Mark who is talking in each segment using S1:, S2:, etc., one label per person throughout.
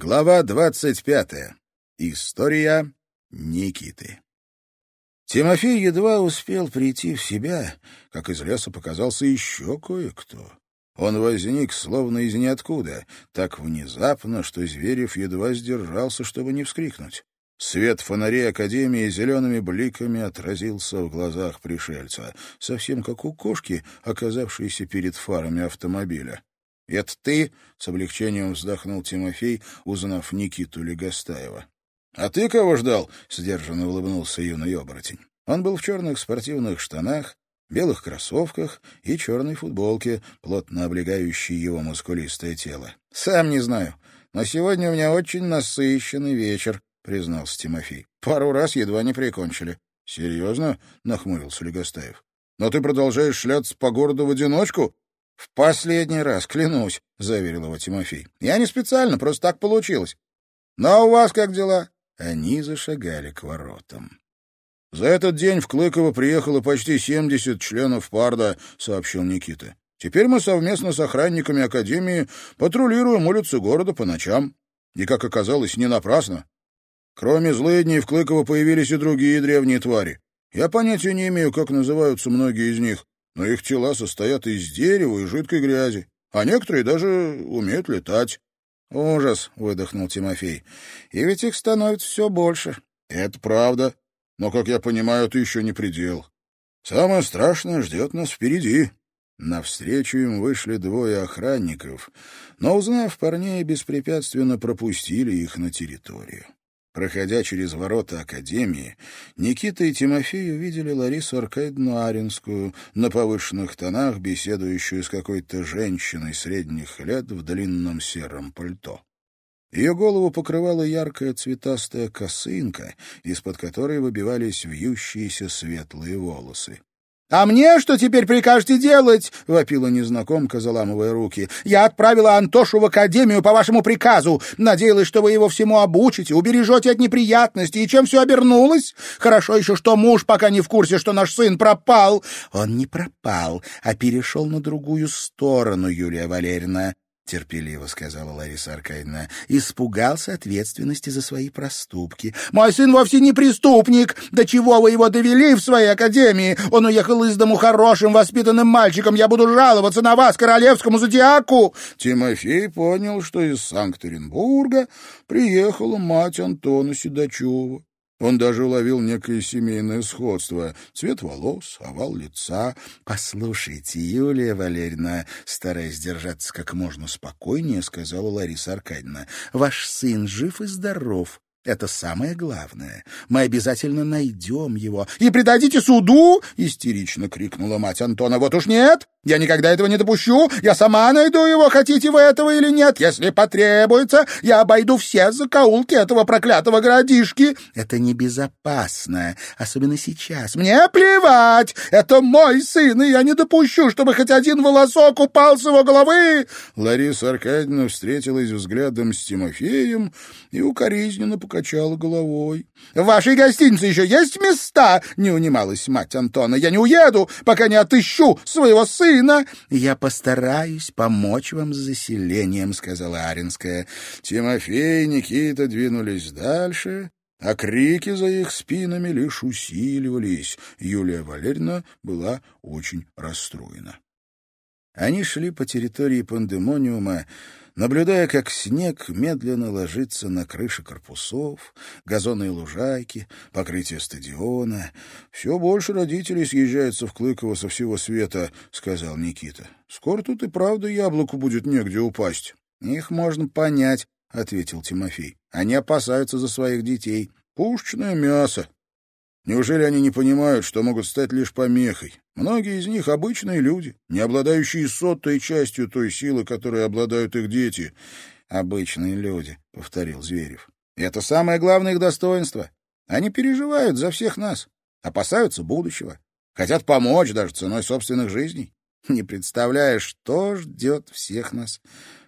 S1: Глава двадцать пятая. История Никиты. Тимофей едва успел прийти в себя, как из леса показался еще кое-кто. Он возник словно из ниоткуда, так внезапно, что Зверев едва сдержался, чтобы не вскрикнуть. Свет фонарей Академии зелеными бликами отразился в глазах пришельца, совсем как у кошки, оказавшейся перед фарами автомобиля. «Это ты?» — с облегчением вздохнул Тимофей, узнав Никиту Легостаева. «А ты кого ждал?» — сдержанно улыбнулся юный оборотень. Он был в черных спортивных штанах, белых кроссовках и черной футболке, плотно облегающей его мускулистое тело. «Сам не знаю, но сегодня у меня очень насыщенный вечер», — признался Тимофей. «Пару раз едва не прикончили». «Серьезно?» — нахмурился Легостаев. «Но ты продолжаешь шляться по городу в одиночку?» «В последний раз, клянусь», — заверил его Тимофей. «Я не специально, просто так получилось. Ну, а у вас как дела?» Они зашагали к воротам. «За этот день в Клыково приехало почти семьдесят членов парда», — сообщил Никита. «Теперь мы совместно с охранниками Академии патрулируем улицы города по ночам. И, как оказалось, не напрасно. Кроме злыдней, в Клыково появились и другие древние твари. Я понятия не имею, как называются многие из них, но их тела состоят из дерева и жидкой грязи, а некоторые даже умеют летать. «Ужас!» — выдохнул Тимофей. «И ведь их становится все больше». «Это правда. Но, как я понимаю, это еще не предел. Самое страшное ждет нас впереди». Навстречу им вышли двое охранников, но, узнав парней, беспрепятственно пропустили их на территорию. Проходя через ворота Академии, Никита и Тимофей увидели Ларису Аркадьевну Аринскую на повышенных тонах, беседующую с какой-то женщиной средних лет в длинном сером пальто. Ее голову покрывала яркая цветастая косынка, из-под которой выбивались вьющиеся светлые волосы. «А мне что теперь прикажете делать?» — вопила незнакомка, заламывая руки. «Я отправила Антошу в академию по вашему приказу. Надеялась, что вы его всему обучите, убережете от неприятностей. И чем все обернулось? Хорошо еще, что муж пока не в курсе, что наш сын пропал». «Он не пропал, а перешел на другую сторону, Юлия Валерьевна», терпеливо сказала Лариса Аркадьевна, испугался ответственности за свои проступки. Мой сын вовсе не преступник. До чего вы его довели в своей академии? Он уехал из дому хорошим, воспитанным мальчиком. Я буду жаловаться на вас, королевскому зодиаку. Тимофей понял, что из Санкт-Петербурга приехала мать Антона Седачева. Он даже уловил некое семейное сходство. Цвет волос, овал лица. «Послушайте, Юлия Валерьевна, стараясь держаться как можно спокойнее, сказала Лариса Аркадьевна, ваш сын жив и здоров. Это самое главное. Мы обязательно найдем его. — И предадите суду? — истерично крикнула мать Антона. — Вот уж нет! Я никогда этого не допущу. Я сама найду его, хотите вы этого или нет. Если потребуется, я обойду все закоулки этого проклятого городишки. Это небезопасно, особенно сейчас. Мне плевать. Это мой сын, и я не допущу, чтобы хоть один волосок упал с его головы. Лариса Аркадьевна встретилась взглядом с Тимофеем и укоризненно покачала головой. — В вашей гостинице еще есть места? — не унималась мать Антона. — Я не уеду, пока не отыщу своего сына. Я постараюсь помочь вам с заселением, — сказала Аринская. Тимофей и Никита двинулись дальше, а крики за их спинами лишь усиливались. Юлия Валерьевна была очень расстроена. Они шли по территории пандемониума, наблюдая, как снег медленно ложится на крыши корпусов, газоны и лужайки, покрытие стадиона. «Все больше родителей съезжается в Клыково со всего света», — сказал Никита. «Скоро тут и правда яблоку будет негде упасть». «Их можно понять», — ответил Тимофей. «Они опасаются за своих детей. Пушечное мясо. Неужели они не понимают, что могут стать лишь помехой? Многие из них — обычные люди, не обладающие сотой частью той силы, которой обладают их дети. «Обычные люди», — повторил Зверев. «Это самое главное их достоинство. Они переживают за всех нас, опасаются будущего, хотят помочь даже ценой собственных жизней. Не представляешь, что ждет всех нас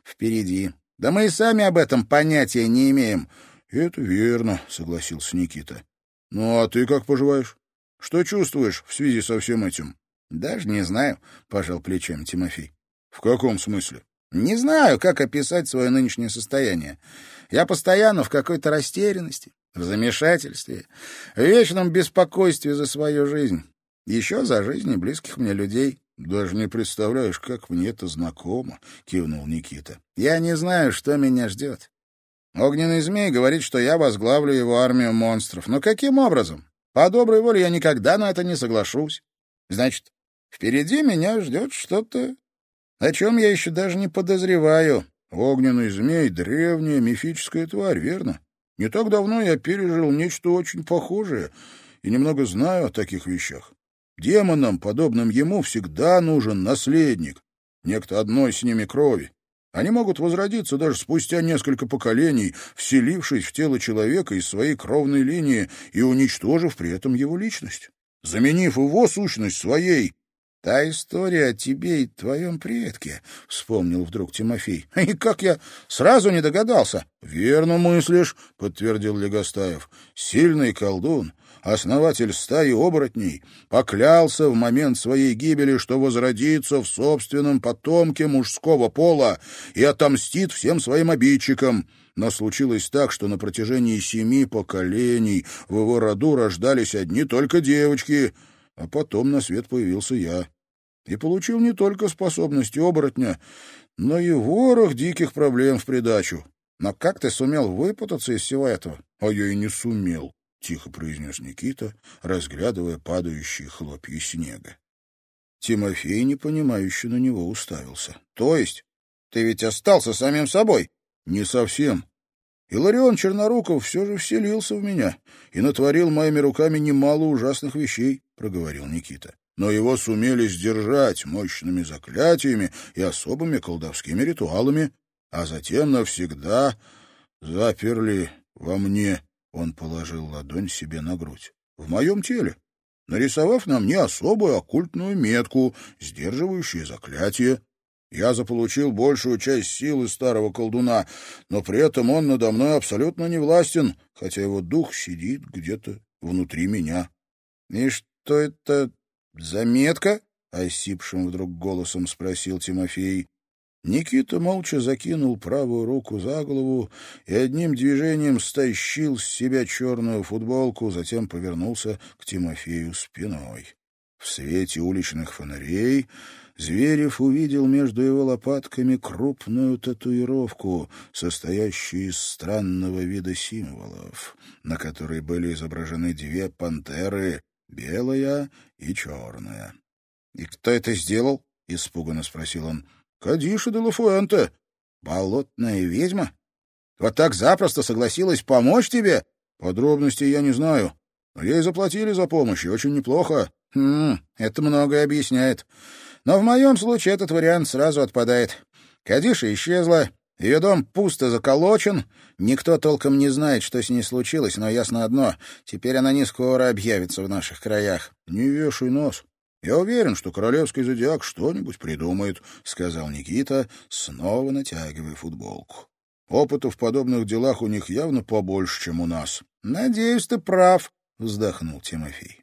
S1: впереди. Да мы и сами об этом понятия не имеем». «Это верно», — согласился Никита. «Ну, а ты как поживаешь? Что чувствуешь в связи со всем этим?» «Даже не знаю», — пожал плечами Тимофей. «В каком смысле?» Не знаю, как описать свое нынешнее состояние. Я постоянно в какой-то растерянности, в замешательстве, в вечном беспокойстве за свою жизнь. Еще за жизни близких мне людей. «Даже не представляешь, как мне это знакомо», — кивнул Никита. «Я не знаю, что меня ждет. Огненный змей говорит, что я возглавлю его армию монстров. Но каким образом? По доброй воле я никогда на это не соглашусь. Значит, впереди меня ждет что-то, о чем я еще даже не подозреваю. Огненный змей — древняя мифическая тварь, верно? Не так давно я пережил нечто очень похожее и немного знаю о таких вещах. Демонам, подобным ему, всегда нужен наследник, некто одной с ними крови. Они могут возродиться даже спустя несколько поколений, вселившись в тело человека из своей кровной линии и уничтожив при этом его личность, заменив его сущность своей. «Та история о тебе и твоем предке», — вспомнил вдруг Тимофей. «И как я сразу не догадался?» «Верно мыслишь», — подтвердил Легостаев. «Сильный колдун, основатель стаи оборотней, поклялся в момент своей гибели, что возродится в собственном потомке мужского пола и отомстит всем своим обидчикам. Но случилось так, что на протяжении семи поколений в его роду рождались одни только девочки, а потом на свет появился я. И получил не только способности оборотня, но и ворох диких проблем в придачу. Но как ты сумел выпутаться из всего этого? А я и не сумел. — тихо произнес Никита, разглядывая падающие хлопья снега. Тимофей, непонимающе на него, уставился. — То есть? Ты ведь остался самим собой? — Не совсем. Иларион Черноруков все же вселился в меня и натворил моими руками немало ужасных вещей, — проговорил Никита. Но его сумели сдержать мощными заклятиями и особыми колдовскими ритуалами, а затем навсегда заперли во мне он положил ладонь себе на грудь. «В моем теле, нарисовав на мне особую оккультную метку, сдерживающую заклятие. Я заполучил большую часть силы старого колдуна, но при этом он надо мной абсолютно не властен, хотя его дух сидит где-то внутри меня». «И что это за метка?» — осипшим вдруг голосом спросил Тимофей. Никита молча закинул правую руку за голову и одним движением стащил с себя черную футболку, затем повернулся к Тимофею спиной. В свете уличных фонарей Зверев увидел между его лопатками крупную татуировку, состоящую из странного вида символов, на которой были изображены две пантеры — белая и черная. — И кто это сделал? — испуганно спросил он. Кадиша де Лафуэнте, болотная ведьма. Вот так запросто согласилась помочь тебе? Подробностей я не знаю. Но ей заплатили за помощь, и очень неплохо. Хм, это многое объясняет. Но в моем случае этот вариант сразу отпадает. Кадиша исчезла, ее дом пусто заколочен, никто толком не знает, что с ней случилось, но ясно одно — теперь она не скоро объявится в наших краях. Не вешай нос. «Я уверен, что королевский зодиак что-нибудь придумает», — сказал Никита, снова натягивая футболку. «Опыта в подобных делах у них явно побольше, чем у нас». «Надеюсь, ты прав», — вздохнул Тимофей.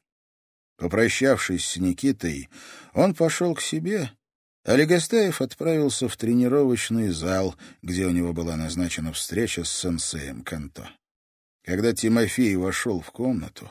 S1: Попрощавшись с Никитой, он пошел к себе, а Легостаев отправился в тренировочный зал, где у него была назначена встреча с сенсеем Канто. Когда Тимофей вошел в комнату,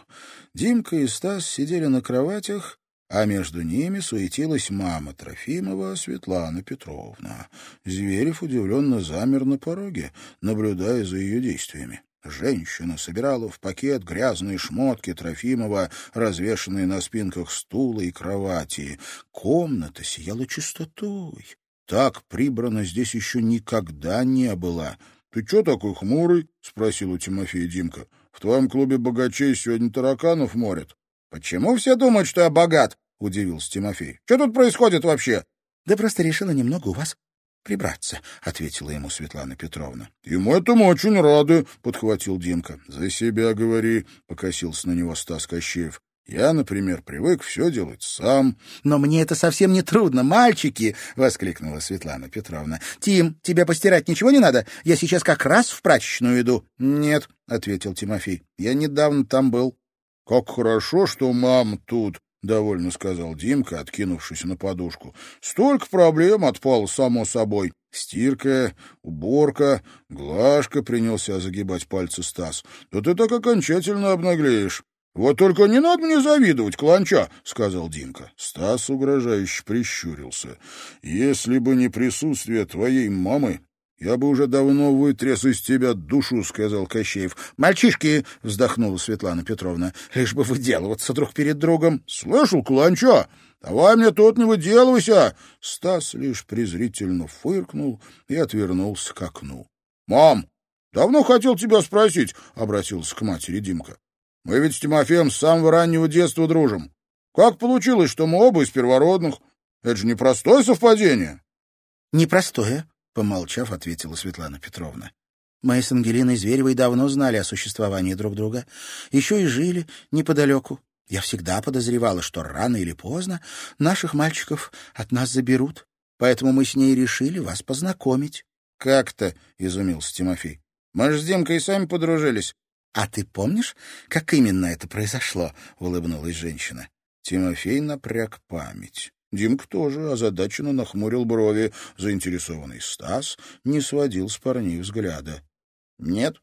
S1: Димка и Стас сидели на кроватях а между ними суетилась мама Трофимова Светлана Петровна. Зверев удивленно замер на пороге, наблюдая за ее действиями. Женщина собирала в пакет грязные шмотки Трофимова, развешанные на спинках стула и кровати. Комната сияла чистотой. Так прибрано здесь еще никогда не было. — Ты что такой хмурый? — спросил у Тимофея Димка. — В твоем клубе богачей сегодня тараканов морят. «Почему все думают, что я богат?» — удивился Тимофей. «Что тут происходит вообще?» «Да просто решила немного у вас прибраться», — ответила ему Светлана Петровна. «И мы этому очень рады», — подхватил Димка. «За себя говори», — покосился на него Стас Кощеев. «Я, например, привык все делать сам». «Но мне это совсем не трудно, мальчики!» — воскликнула Светлана Петровна. «Тим, тебе постирать ничего не надо? Я сейчас как раз в прачечную иду». «Нет», — ответил Тимофей. «Я недавно там был». «Как хорошо, что мам тут!» — довольно сказал Димка, откинувшись на подушку. — Столько проблем отпало само собой. Стирка, уборка, глажка, — принялся загибать пальцы Стас. — Да ты так окончательно обнаглеешь. «Вот только не надо мне завидовать, кланча», — сказал Димка. Стас угрожающе прищурился. «Если бы не присутствие твоей мамы, я бы уже давно вытряс из тебя душу», — сказал Кощеев. «Мальчишки», — вздохнула Светлана Петровна, — «лишь бы выделываться друг перед другом». «Слышал, кланча? Давай мне тут не выделывайся!» Стас лишь презрительно фыркнул и отвернулся к окну. «Мам, давно хотел тебя спросить», — обратился к матери Димка. Мы ведь с Тимофеем с самого раннего детства дружим. Как получилось, что мы оба из первородных? Это же непростое совпадение.
S2: Непростое, помолчав, ответила Светлана Петровна. Мы с Ангелиной Зверевой давно знали о существовании друг друга. Еще и жили неподалеку. Я всегда подозревала, что рано или поздно наших мальчиков от нас заберут. Поэтому мы с ней решили вас познакомить.
S1: — Как-то, — изумился Тимофей. — Мы же с Димкой сами подружились.
S2: «А ты помнишь, как именно это произошло?» — улыбнулась женщина.
S1: Тимофей напряг память. Димка тоже озадаченно нахмурил брови. Заинтересованный Стас не сводил с парней взгляда. — Нет,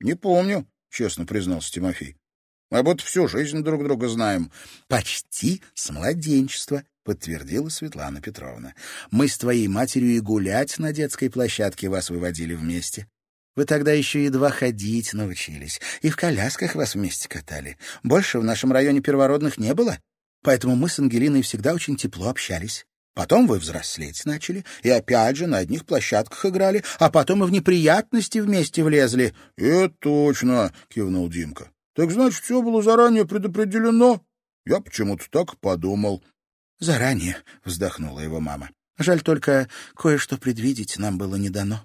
S1: не помню, — честно признался Тимофей. — Мы будто всю жизнь друг друга знаем.
S2: — Почти с младенчества, — подтвердила Светлана Петровна. — Мы с твоей матерью и гулять на детской площадке вас выводили вместе. Вы тогда еще едва ходить научились, и в колясках вас вместе катали. Больше в нашем районе первородных не было, поэтому мы с Ангелиной всегда очень тепло общались. Потом вы взрослеть начали, и опять же на одних площадках играли, а потом и в неприятности вместе влезли.
S1: — Это точно, — кивнул Димка. — Так значит, все было заранее предопределено? Я почему-то так подумал.
S2: — Заранее, — вздохнула его мама. — Жаль только, кое-что предвидеть нам было не дано.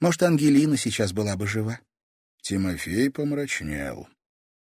S2: Может, Ангелина сейчас была бы жива.
S1: Тимофей помрачнел.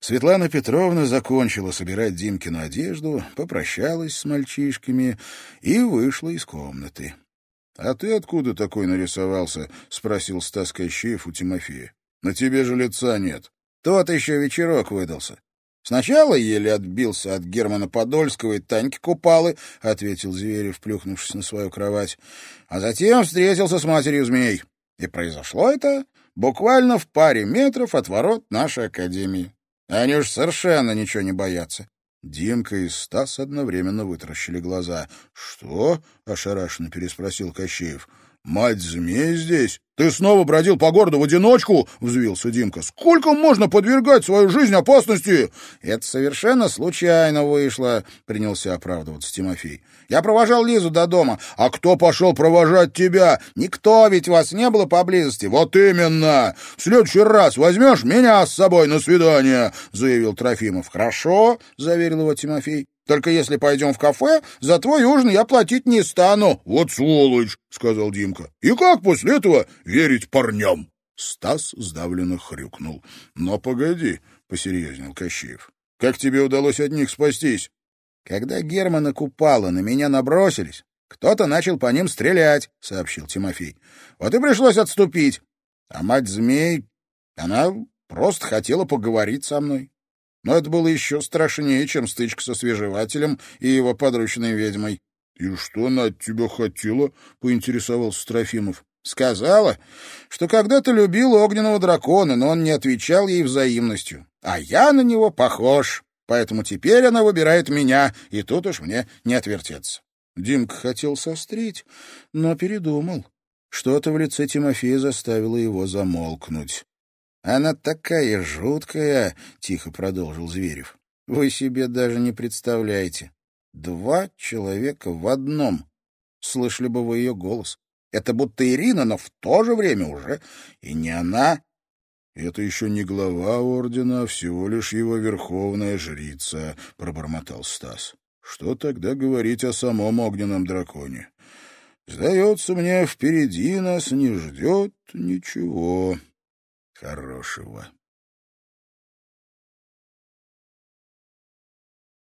S1: Светлана Петровна закончила собирать Димкину одежду, попрощалась с мальчишками и вышла из комнаты. — А ты откуда такой нарисовался? — спросил Стас Кощеев у Тимофея. — На тебе же лица нет. Тот еще вечерок выдался. Сначала еле отбился от Германа Подольского и Таньки Купалы, — ответил Зверев, плюхнувшись на свою кровать. — А затем встретился с матерью змей. И произошло это буквально в паре метров от ворот нашей академии. Они уж совершенно ничего не боятся. Димка и Стас одновременно вытаращили глаза. — Что? — ошарашенно переспросил Кощеев. — Мать змей здесь? «Ты снова бродил по городу в одиночку?» — взвился Димка. «Сколько можно подвергать свою жизнь опасности?» «Это совершенно случайно вышло», — принялся оправдываться Тимофей. «Я провожал Лизу до дома. А кто пошел провожать тебя? Никто, ведь вас не было поблизости». «Вот именно! В следующий раз возьмешь меня с собой на свидание», — заявил Трофимов. «Хорошо», — заверил его Тимофей. Только если пойдем в кафе, за твой ужин я платить не стану. — Вот сволочь, — сказал Димка. — И как после этого верить парням? Стас сдавленно хрюкнул. — Но погоди, — посерьезнел Кощеев. — Как тебе удалось от них спастись? — Когда Германа Купала на меня набросились, кто-то начал по ним стрелять, — сообщил Тимофей. — Вот и пришлось отступить. А мать змей, она просто хотела поговорить со мной. Но это было еще страшнее, чем стычка со свежевателем и его подручной ведьмой. — И что она от тебя хотела? — поинтересовался Трофимов. — Сказала, что когда-то любил огненного дракона, но он не отвечал ей взаимностью. А я на него похож, поэтому теперь она выбирает меня, и тут уж мне не отвертеться. Димка хотел сострить, но передумал. Что-то в лице Тимофея заставило его замолкнуть. Она такая жуткая, — тихо продолжил Зверев. Вы себе даже не представляете. Два человека в одном. Слышали бы вы ее голос. Это будто Ирина, но в то же время уже и не она. Это еще не глава ордена, а всего лишь его верховная жрица, — пробормотал Стас. Что тогда говорить о самом огненном драконе? Сдается мне, впереди нас не ждет ничего хорошего.